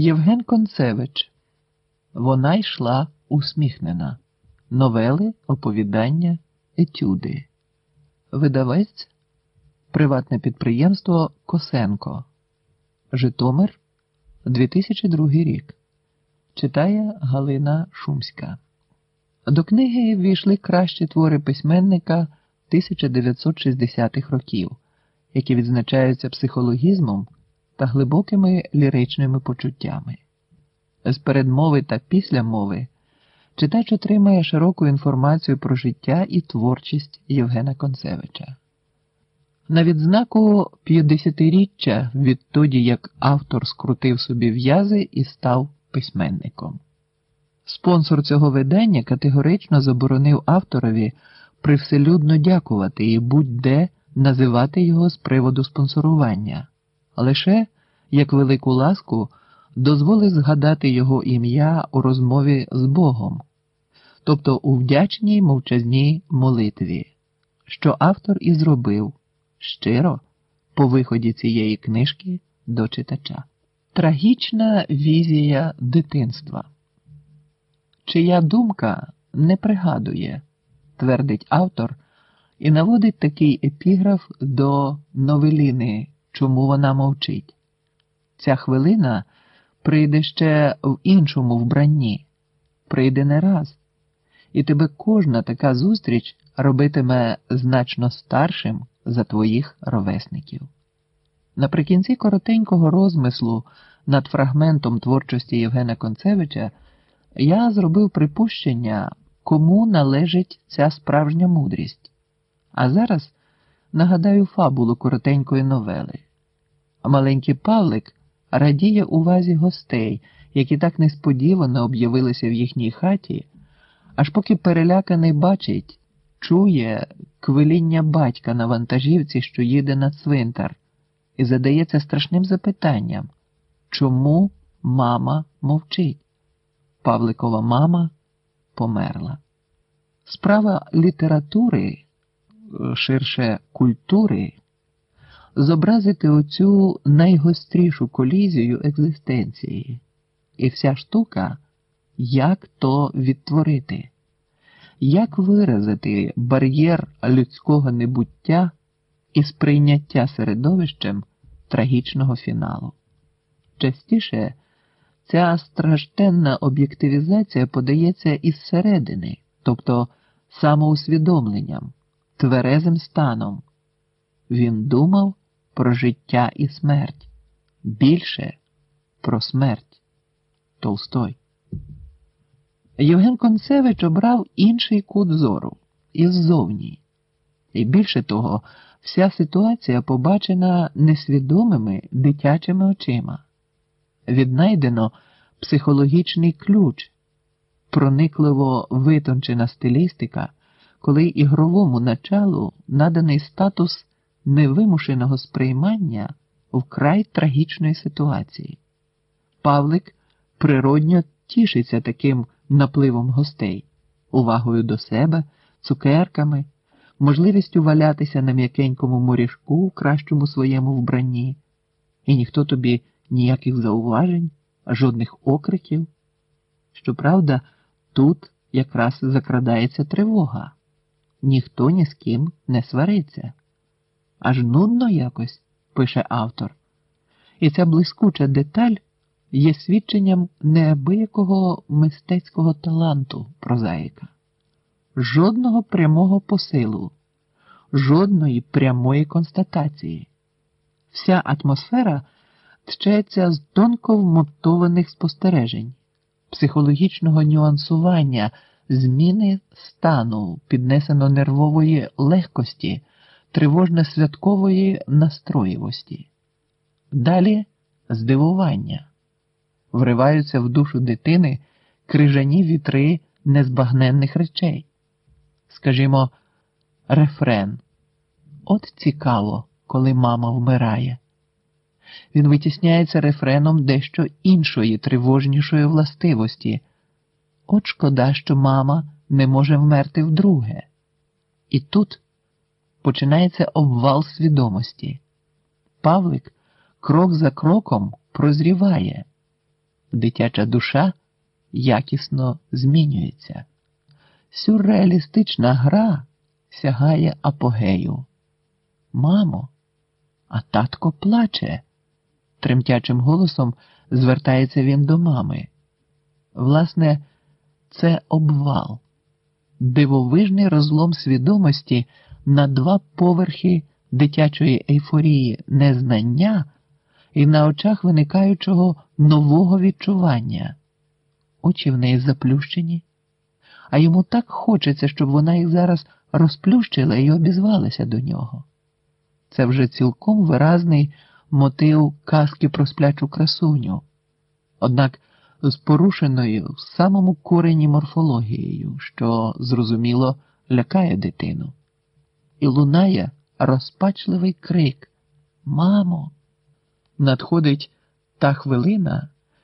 Євген Концевич. Вона йшла усміхнена. Новели, оповідання, етюди. Видавець Приватне підприємство Косенко. Житомир 2002 рік. Читає Галина Шумська. До книги ввійшли кращі твори письменника 1960-х років, які відзначаються психологізмом та глибокими ліричними почуттями. З передмови та після мови читач отримає широку інформацію про життя і творчість Євгена Концевича. На відзнаку 50-річчя відтоді, як автор скрутив собі в'язи і став письменником. Спонсор цього видання категорично заборонив авторові привселюдно дякувати і будь-де називати його з приводу спонсорування, лише як велику ласку дозволив згадати його ім'я у розмові з Богом, тобто у вдячній мовчазній молитві, що автор і зробив щиро по виході цієї книжки до читача. Трагічна візія дитинства. Чия думка не пригадує, твердить автор, і наводить такий епіграф до новеліни, чому вона мовчить. Ця хвилина прийде ще в іншому вбранні, прийде не раз, і тебе кожна така зустріч робитиме значно старшим за твоїх ровесників. Наприкінці коротенького розмислу над фрагментом творчості Євгена Концевича я зробив припущення, кому належить ця справжня мудрість. А зараз нагадаю фабулу коротенької новели. Маленький Павлик радіє увазі гостей, які так несподівано об'явилися в їхній хаті, аж поки переляканий бачить, чує квиління батька на вантажівці, що їде на цвинтар, і задається страшним запитанням чому мама мовчить? Павликова мама померла. Справа літератури, ширше культури, зобразити оцю найгострішу колізію екзистенції, і вся штука, як то відтворити, як виразити бар'єр людського небуття і сприйняття середовищем трагічного фіналу. Частіше ця стражденна об'єктивізація подається із середини, тобто самоусвідомленням, тверезим станом. Він думав про життя і смерть, більше про смерть. Толстой. Євген Концевич обрав інший кут зору іззовні. І більше того, вся ситуація побачена несвідомими дитячими очима. Віднайдено психологічний ключ, проникливо витончена стилістика, коли ігровому началу наданий статус невимушеного сприймання вкрай трагічної ситуації. Павлик природньо тішиться таким напливом гостей, увагою до себе, цукерками, можливістю валятися на м'якенькому морішку в кращому своєму вбранні, і ніхто тобі ніяких зауважень, жодних окриків. Щоправда, тут якраз закрадається тривога, ніхто ні з ким не свариться. Аж нудно якось, пише автор. І ця блискуча деталь є свідченням неабиякого мистецького таланту прозаїка, жодного прямого посилу, жодної прямої констатації. Вся атмосфера тчеться з тонко вмотованих спостережень, психологічного нюансування, зміни стану, піднесено нервової легкості, тривожно святкової настроївості. Далі здивування вриваються в душу дитини крижані вітри незбагненних речей. Скажімо, рефрен. От цікаво, коли мама вмирає. Він витісняється рефреном дещо іншої тривожнішої властивості. От шкода, що мама не може вмерти вдруге. І тут починається обвал свідомості. Павлик крок за кроком прозріває дитяча душа якісно змінюється. Сюрреалістична гра сягає апогею. Мамо, а татко плаче, тремтячим голосом звертається він до мами. Власне, це обвал, дивовижний розлом свідомості на два поверхи дитячої ейфорії незнання і на очах виникаючого нового відчування. Очі в неї заплющені, а йому так хочеться, щоб вона їх зараз розплющила і обізвалася до нього. Це вже цілком виразний мотив казки про сплячу красуню, однак з порушеною в самому корені морфологією, що, зрозуміло, лякає дитину. І лунає розпачливий крик Мамо! Надходить та хвилина,